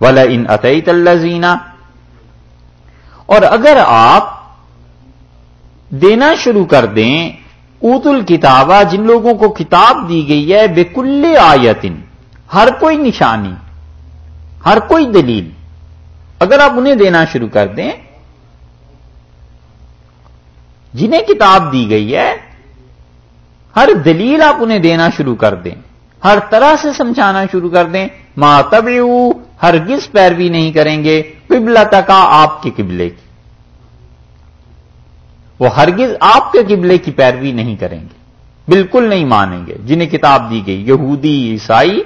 ولا ان عطیت اللہ اور اگر آپ دینا شروع کر دیں اوت الکتابہ، جن لوگوں کو کتاب دی گئی ہے بے کل آیتن، ہر کوئی نشانی، ہر کوئی دلیل، اگر آپ انہیں دینا شروع کر دیں، جنہیں کتاب دی گئی ہے، ہر دلیل آپ انہیں دینا شروع کر دیں، ہر طرح سے سمجھانا شروع کر دیں ماں تب ہرگز پیروی نہیں کریں گے قبلہ تک آپ کے قبلے کی۔ وہ ہرگز آپ کے قبلے کی پیروی نہیں کریں گے۔ بالکل نہیں مانیں گے، جنہیں کتاب دی گئی، یہودی، عیسائی۔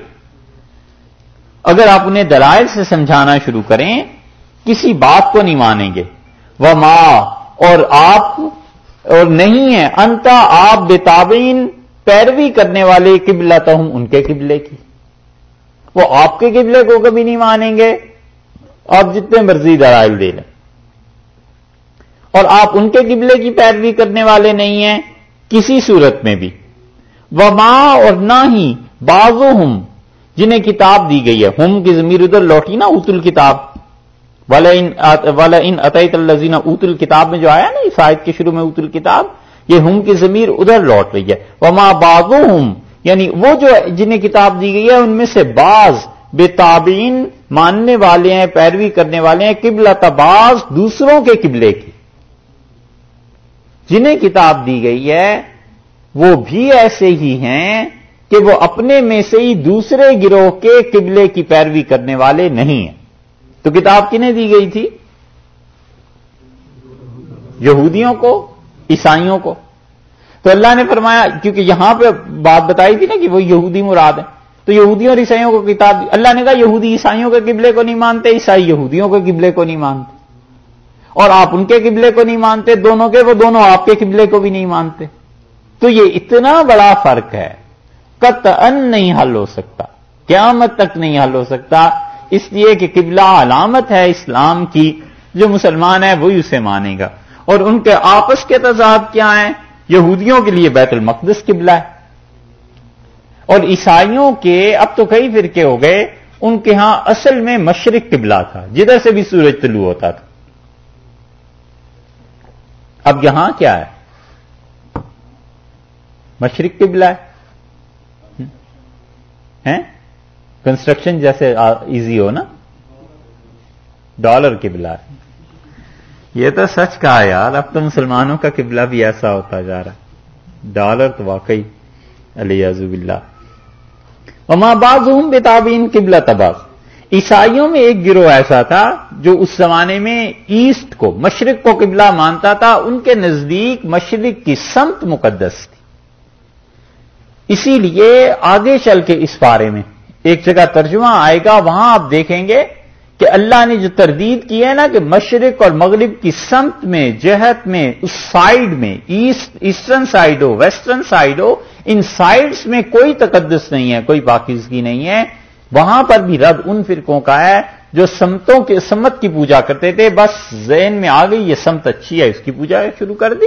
اگر آپ انہیں دلائل سے سمجھانا شروع کریں، کسی بات کو نہیں مانیں گے۔ وہ ماں اور آپ، اور نہیں ہے، انتا، آپ بےتابین پیروی کرنے والے قبلہ تو ہوں ان کے قبلے کی۔ وہ آپ کے قبلے کو کبھی نہیں مانیں گے۔ آپ جتنے مرضی دلائل دے لیں۔ اور آپ ان کے قبلے کی پیروی کرنے والے نہیں ہیں، کسی صورت میں بھی۔ وہ ماں اور نہ ہی بازو ہم جنہیں کتاب دی گئی ہے۔ ہم کی ضمیر ادھر لوٹی نا اتل کتاب۔ والا ان عطیت الزین ات الکتاب میں جو آیا نا اس آیت کے شروع میں ات الکتاب یہ ہم کی ضمیر ادھر لوٹ رہی ہے۔ وما بازو ہم یعنی وہ جو جنہیں کتاب دی گئی ہے، ان میں سے بعض بے تابین ماننے والے ہیں، پیروی کرنے والے ہیں، قبلہ تباز دوسروں کے قبلے کی جنہیں کتاب دی گئی ہے، وہ بھی ایسے ہی ہیں کہ وہ اپنے میں سے ہی دوسرے گروہ کے قبلے کی پیروی کرنے والے نہیں ہیں۔ تو کتاب کنہیں دی گئی تھی؟ یہودیوں کو، عیسائیوں کو؟ تو اللہ نے فرمایا، کیونکہ یہاں پہ بات بتائی تھی نا کہ وہ یہودی مراد ہے تو یہودیوں اور عیسائیوں کو کتاب اللہ نے کہا، یہودی عیسائیوں کے قبلے کو نہیں مانتے، عیسائی یہودیوں کے قبلے کو نہیں مانتے۔ اور آپ ان کے قبلے کو نہیں مانتے، دونوں کے، وہ دونوں آپ کے قبلے کو بھی نہیں مانتے۔ تو یہ اتنا بڑا فرق ہے۔ کت ان نہیں حل ہو سکتا۔ قیامت تک نہیں حل ہو سکتا۔ اس لیے کہ قبلہ علامت ہے اسلام کی۔ جو مسلمان ہے، وہی اسے مانے گا۔ اور ان کے آپس کے تضاد کیا ہیں؟ یہودیوں کے لیے بیت المقدس قبلہ ہے۔ اور عیسائیوں کے اب تو کئی فرقے ہو گئے، ان کے ہاں اصل میں مشرق قبلہ تھا، جدھر سے بھی سورج طلوع ہوتا تھا۔ اب یہاں کیا ہے؟ مشرق قبلہ ہے۔ کنسٹرکشن جیسے ایزی ہو نا؟ ڈالر قبلہ ہے۔ یہ تو سچ کہا یار، اب تو مسلمانوں کا قبلہ بھی ایسا ہوتا جا رہا ڈالر تو واقعی علی عزب اللہ وما باز ہوں قبلہ تباز۔ عیسائیوں میں ایک گروہ ایسا تھا جو اس زمانے میں ایسٹ کو، مشرق کو قبلہ مانتا تھا، ان کے نزدیک مشرق کی سمت مقدس تھی۔ اسی لیے آگے چل کے اس بارے میں ایک جگہ ترجمہ آئے گا، وہاں آپ دیکھیں گے کہ اللہ نے جو تردید کی ہے نا کہ مشرق اور مغرب کی سمت میں، جہت میں، اس سائڈ میں ایسٹ ایسٹرن سائڈ ہو، ویسٹرن سائڈ ہو، ان سائڈس میں کوئی تقدس نہیں ہے، کوئی پاکیزگی نہیں ہے۔ وہاں پر بھی رد ان فرقوں کا ہے جو سمتوں کے، سمت کی پوجا کرتے تھے۔ بس ذہن میں آ گئی، یہ سمت اچھی ہے، اس کی پوجا شروع کر دی۔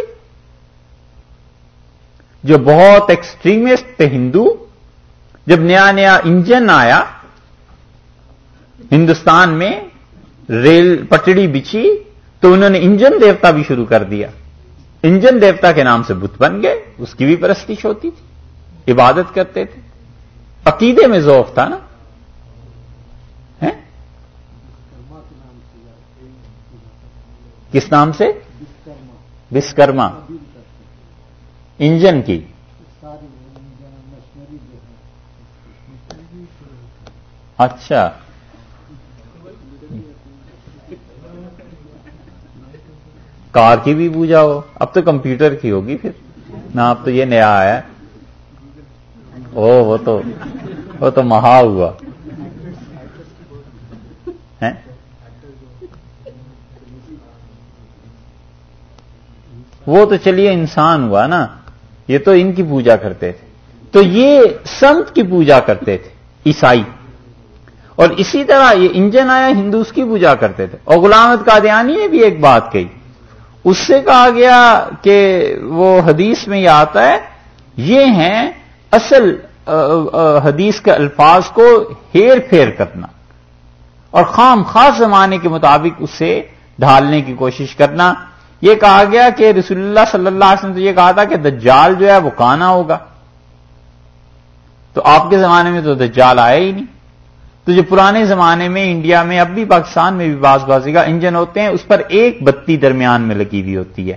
جو بہت ایکسٹریمسٹ تھے ہندو، جب نیا نیا انجن آیا ہندوستان میں ریل پٹڑی بچھی تو انہوں نے انجن دیوتا بھی شروع کر دیا۔ انجن دیوتا کے نام سے بت بن گئے، اس کی بھی پرستش ہوتی تھی، عبادت کرتے تھے۔ عقیدے میں ذوف تھا نا۔ کس نام سے؟ وسکرما۔ انجن کی۔ اچھا۔ کار کی بھی پوجا ہو۔ اب تو کمپیوٹر کی ہوگی پھر۔ نہ، اب تو یہ نیا آیا۔ او وہ تو وہ تو مہا ہوا۔ وہ تو چلیے، انسان ہوا نا۔ یہ تو ان کی پوجا کرتے تھے۔ تو یہ سنت کی پوجا کرتے تھے، عیسائی۔ اور اسی طرح یہ انجن آیا، ہندوس کی پوجا کرتے تھے۔ اور غلامت قادیانی نے بھی ایک بات کہی۔ اس سے کہا گیا کہ وہ حدیث میں یہ آتا ہے، یہ ہیں اصل حدیث کے الفاظ کو ہیر پھیر کرنا اور خام خاص زمانے کے مطابق اسے ڈھالنے کی کوشش کرنا۔ یہ کہا گیا کہ رسول اللہ صلی اللہ علیہ وسلم تو یہ کہا تھا کہ دجال جو ہے وہ کانا ہوگا۔ تو آپ کے زمانے میں تو دجال آیا ہی نہیں۔ تو جو پرانے زمانے میں انڈیا میں، اب بھی پاکستان میں بھی باز بازی کا انجن ہوتے ہیں، اس پر ایک بتی درمیان میں لگی ہوئی ہوتی ہے۔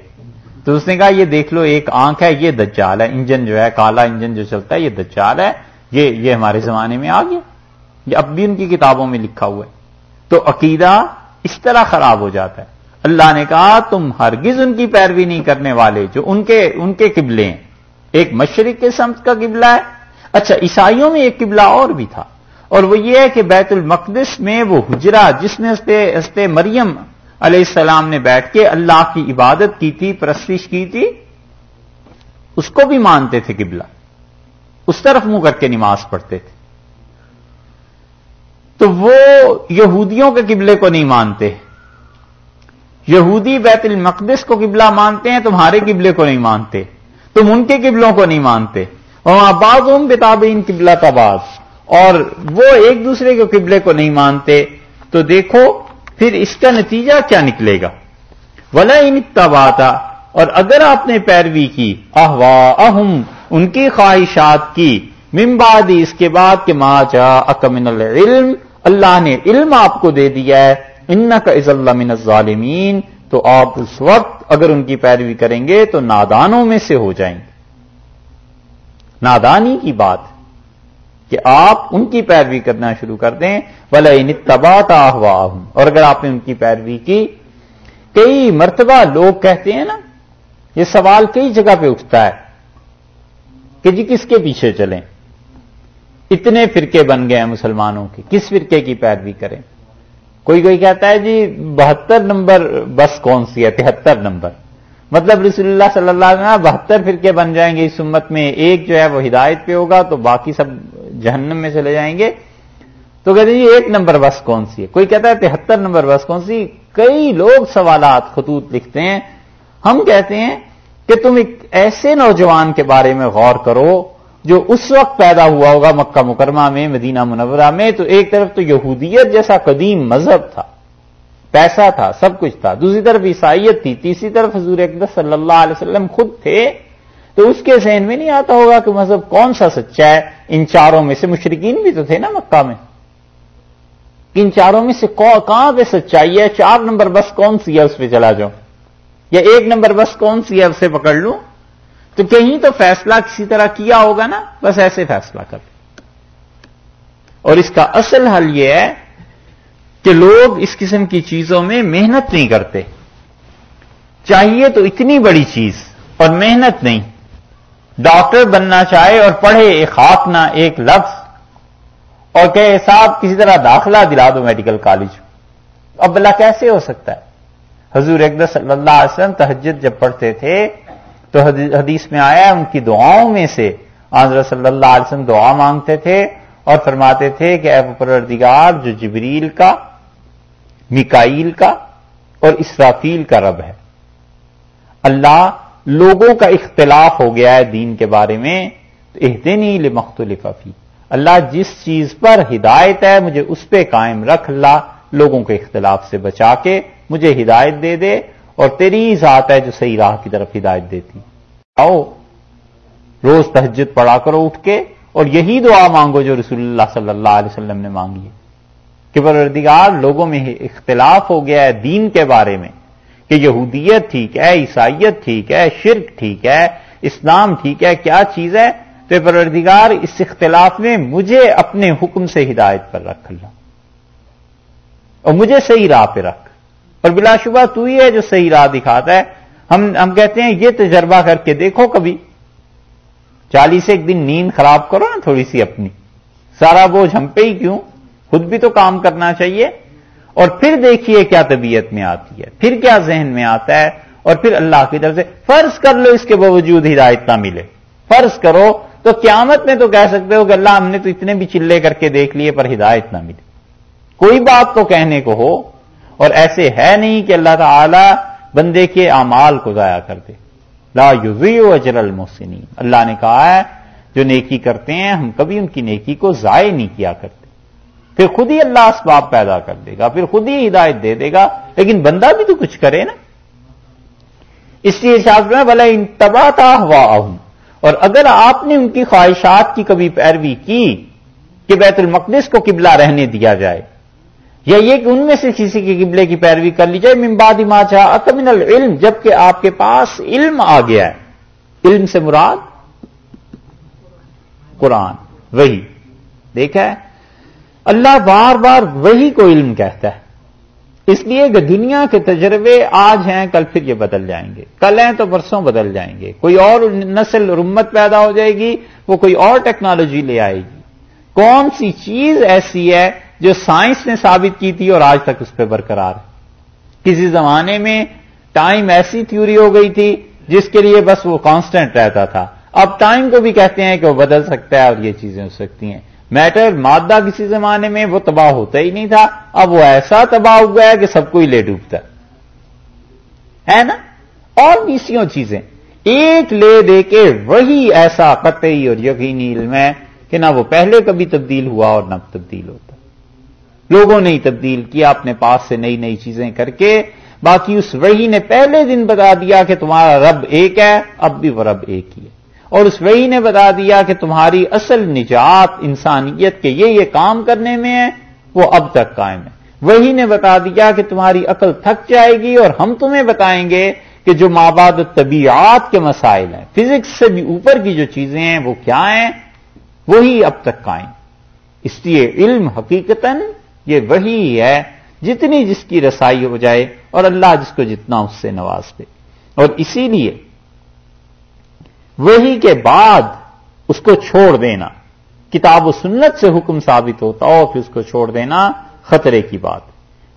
تو اس نے کہا، یہ دیکھ لو، ایک آنکھ ہے، یہ دجال ہے، انجن جو ہے، کالا انجن جو چلتا ہے، یہ دجال ہے، یہ یہ ہمارے زمانے میں آ گیا۔ یہ اب بھی ان کی کتابوں میں لکھا ہوا ہے۔ تو عقیدہ اس طرح خراب ہو جاتا ہے۔ اللہ نے کہا، تم ہرگز ان کی پیروی نہیں کرنے والے، جو ان کے ان کے قبلے ہیں۔ ایک مشرق کے سمت کا قبلہ ہے۔ اچھا عیسائیوں میں ایک قبلہ اور بھی تھا۔ اور وہ یہ ہے کہ بیت المقدس میں وہ حجرا جس میں ہستے مریم علیہ السلام نے بیٹھ کے اللہ کی عبادت کی تھی، پرستش کی تھی، اس کو بھی مانتے تھے قبلہ۔ اس طرف منہ کر کے نماز پڑھتے تھے۔ تو وہ یہودیوں کے قبلے کو نہیں مانتے۔ یہودی بیت المقدس کو قبلہ مانتے ہیں، تمہارے قبلے کو نہیں مانتے۔ تم ان کے قبلوں کو نہیں مانتے۔ وہاں بعض ان بتابین قبلہ کا اور وہ ایک دوسرے کے قبلے کو نہیں مانتے، تو دیکھو پھر اس کا نتیجہ کیا نکلے گا؟ ولا ان تباتا اور اگر آپ نے پیروی کی احوا اہم ان کی خواہشات کی ممبادی اس کے بعد کہ ماں چا اکمن العلم، اللہ نے علم آپ کو دے دیا ہے ان کا عز اللہ من الظالمین تو آپ اس وقت اگر ان کی پیروی کریں گے تو نادانوں میں سے ہو جائیں گے۔ نادانی کی بات۔ کہ آپ ان کی پیروی کرنا شروع کر دیں بلا تباہ ہوا اور اگر آپ نے ان کی پیروی کی، کئی مرتبہ لوگ کہتے ہیں نا، یہ سوال کئی جگہ پہ اٹھتا ہے کہ جی کس کے پیچھے چلیں؟ اتنے فرقے بن گئے ہیں مسلمانوں کے، کس فرقے کی پیروی کریں؟ کوئی کوئی کہتا ہے جی بہتر نمبر بس کون سی ہے؟ تہتر نمبر۔ مطلب رسول اللہ صلی اللہ علیہ وسلم بہتر فرقے بن جائیں گے اس امت میں، ایک جو ہے وہ ہدایت پہ ہوگا تو باقی سب جہنم میں چلے جائیں گے۔ تو کہتے ہیں جی ایک نمبر بس کون سی ہے؟ کوئی کہتا ہے تہتر نمبر بس کون سی؟ کئی لوگ سوالات، خطوط لکھتے ہیں۔ ہم کہتے ہیں کہ تم ایک ایسے نوجوان کے بارے میں غور کرو جو اس وقت پیدا ہوا ہوگا مکہ مکرمہ میں، مدینہ منورہ میں۔ تو ایک طرف تو یہودیت جیسا قدیم مذہب تھا، پیسہ تھا، سب کچھ تھا۔ دوسری طرف عیسائیت تھی، تیسری طرف حضور اقدس صلی اللہ علیہ وسلم خود تھے۔ تو اس کے ذہن میں نہیں آتا ہوگا کہ مذہب کون سا سچا ہے؟ ان چاروں میں سے مشرقین بھی تو تھے نا مکہ میں۔ ان چاروں میں سے کہاں پہ سچائی ہے؟ چار نمبر بس کون سی ہے اس پہ چلا جاؤ یا ایک نمبر بس کون سی ہے اسے پکڑ لوں؟ تو کہیں تو فیصلہ کسی طرح کیا ہوگا نا؟ بس ایسے فیصلہ کر۔ اور اس کا اصل حل یہ ہے کہ لوگ اس قسم کی چیزوں میں محنت نہیں کرتے۔ چاہیے تو اتنی بڑی چیز اور محنت نہیں۔ ڈاکٹر بننا چاہے اور پڑھے ایک خاک نہ ایک لفظ۔ اور کہ صاحب کسی طرح داخلہ دلا دو میڈیکل کالج۔ اب بلا کیسے ہو سکتا ہے؟ حضور اقدس صلی اللہ علیہ وسلم تحجد جب پڑھتے تھے، تو حدیث میں آیا ان کی دعاؤں میں سے آضر صلی اللہ علیہ وسلم دعا مانگتے تھے اور فرماتے تھے کہ اے پروردگار، جو جبریل کا مکائیل کا اور اسرافیل کا رب ہے۔ اللہ لوگوں کا اختلاف ہو گیا ہے دین کے بارے میں، تو اہدنی مختلف اللہ جس چیز پر ہدایت ہے، مجھے اس پہ قائم رکھ۔ اللہ لوگوں کے اختلاف سے بچا کے مجھے ہدایت دے دے۔ اور تیری ذات ہے جو صحیح راہ کی طرف ہدایت دیتی۔ آؤ، روز تہجد پڑا کرو اٹھ کے۔ اور یہی دعا مانگو جو رسول اللہ صلی اللہ علیہ وسلم نے مانگی ہے۔ کہ پروردگار، لوگوں میں اختلاف ہو گیا ہے دین کے بارے میں۔ کہ یہودیت ٹھیک ہے، عیسائیت ٹھیک ہے، شرک ٹھیک ہے، اسلام ٹھیک ہے، کیا چیز ہے؟ تو پروردگار اس اختلاف میں مجھے اپنے حکم سے ہدایت پر رکھ لو اور مجھے صحیح راہ پہ رکھ۔ اور بلا شبہ تو ہی ہے جو صحیح راہ دکھاتا ہے۔ ہم ہم کہتے ہیں یہ تجربہ کر کے دیکھو کبھی۔ چالیس ایک دن نیند خراب کرو نا تھوڑی سی اپنی۔ سارا بوجھ ہم پہ ہی کیوں؟ خود بھی تو کام کرنا چاہیے۔ اور پھر دیکھیے کیا طبیعت میں آتی ہے، پھر کیا ذہن میں آتا ہے، اور پھر اللہ کی طرف سے فرض کر لو اس کے باوجود ہدایت نہ ملے۔ فرض کرو تو قیامت میں تو کہہ سکتے ہو کہ اللہ ہم نے تو اتنے بھی چلے کر کے دیکھ لیے پر ہدایت نہ ملی کوئی بات تو کہنے کو ہو، اور ایسے ہے نہیں کہ اللہ تعالی بندے کے اعمال کو ضائع کر دے۔ لا یوزیو اجر المحسنین۔ اللہ نے کہا ہے، جو نیکی کرتے ہیں، ہم کبھی ان کی نیکی کو ضائع نہیں کیا کرتے۔ پھر خود ہی اللہ اسباب پیدا کر دے گا، پھر خود ہی ہدایت دے دے گا، لیکن بندہ بھی تو کچھ کرے نا۔ اس لیے شاست میں بلا انتبا تھا ہوا اور اگر آپ نے ان کی خواہشات کی کبھی پیروی کی کہ بیت المقدس کو قبلہ رہنے دیا جائے، یا یہ کہ ان میں سے کسی کے قبلے کی پیروی کر لی جائے ممباد ما چاہ اکمن العلم، جبکہ آپ کے پاس علم آ گیا ہے۔ علم سے مراد قرآن، وہی۔ دیکھا ہے؟ اللہ بار بار وہی کو علم کہتا ہے۔ اس لیے کہ دنیا کے تجربے آج ہیں، کل پھر یہ بدل جائیں گے۔ کل ہیں تو برسوں بدل جائیں گے۔ کوئی اور نسل رمت پیدا ہو جائے گی، وہ کوئی اور ٹیکنالوجی لے آئے گی۔ کون سی چیز ایسی ہے جو سائنس نے ثابت کی تھی اور آج تک اس پہ برقرار ہے؟ کسی زمانے میں ٹائم ایسی تھیوری ہو گئی تھی جس کے لیے بس وہ کانسٹنٹ رہتا تھا۔ اب ٹائم کو بھی کہتے ہیں کہ وہ بدل سکتا ہے اور یہ چیزیں ہو سکتی ہیں۔ میٹر مادہ کسی زمانے میں وہ تباہ ہوتا ہی نہیں تھا، اب وہ ایسا تباہ ہوا ہے کہ سب کو ہی لے ڈوبتا ہے۔ نا؟ اور بیسوں چیزیں۔ ایک لے دے کے وہی ایسا قطعی اور یقینی علم ہے کہ نہ وہ پہلے کبھی تبدیل ہوا اور نہ تبدیل ہوتا۔ لوگوں نے ہی تبدیل کیا، اپنے پاس سے نئی نئی چیزیں کر کے، باقی اس وہی نے پہلے دن بتا دیا کہ تمہارا رب ایک ہے، اب بھی وہ رب ایک ہی ہے۔ اور اس وہی نے بتا دیا کہ تمہاری اصل نجات انسانیت کے یہ یہ کام کرنے میں ہے، وہ اب تک قائم ہے۔ وہی نے بتا دیا کہ تمہاری عقل تھک جائے گی اور ہم تمہیں بتائیں گے کہ جو ماباد طبیعات کے مسائل ہیں، فزکس سے بھی اوپر کی جو چیزیں ہیں، وہ کیا ہیں؟ وہی اب تک قائم۔ اس لیے علم حقیقتاً یہ وہی ہے، جتنی جس کی رسائی ہو جائے اور اللہ جس کو جتنا اس سے نواز دے۔ اور اسی لیے وہی کے بعد اس کو چھوڑ دینا۔ کتاب و سنت سے حکم ثابت ہوتا اور پھر اس کو چھوڑ دینا خطرے کی بات۔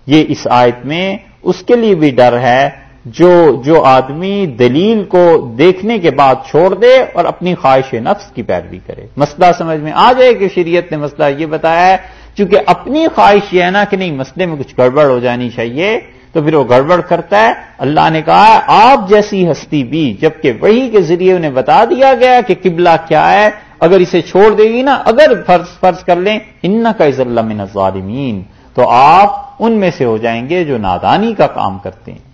یہ اس آیت میں اس کے لیے بھی ڈر ہے جو جو آدمی دلیل کو دیکھنے کے بعد چھوڑ دے اور اپنی خواہش نفس کی پیروی کرے۔ مسئلہ سمجھ میں آ جائے کہ شریعت نے مسئلہ یہ بتایا ہے چونکہ اپنی خواہش یہ ہے نا کہ نہیں، مسئلے میں کچھ گڑبڑ ہو جانی چاہیے، تو پھر وہ گڑبڑ کرتا ہے۔ اللہ نے کہا، آپ جیسی ہستی بھی، جبکہ وہی کے ذریعے انہیں بتا دیا گیا کہ قبلہ کیا ہے، اگر اسے چھوڑ دے گی نا، اگر فرض فرض کر لیں ان کا عز اللہ من الظالمین۔ تو آپ ان میں سے ہو جائیں گے جو نادانی کا کام کرتے ہیں۔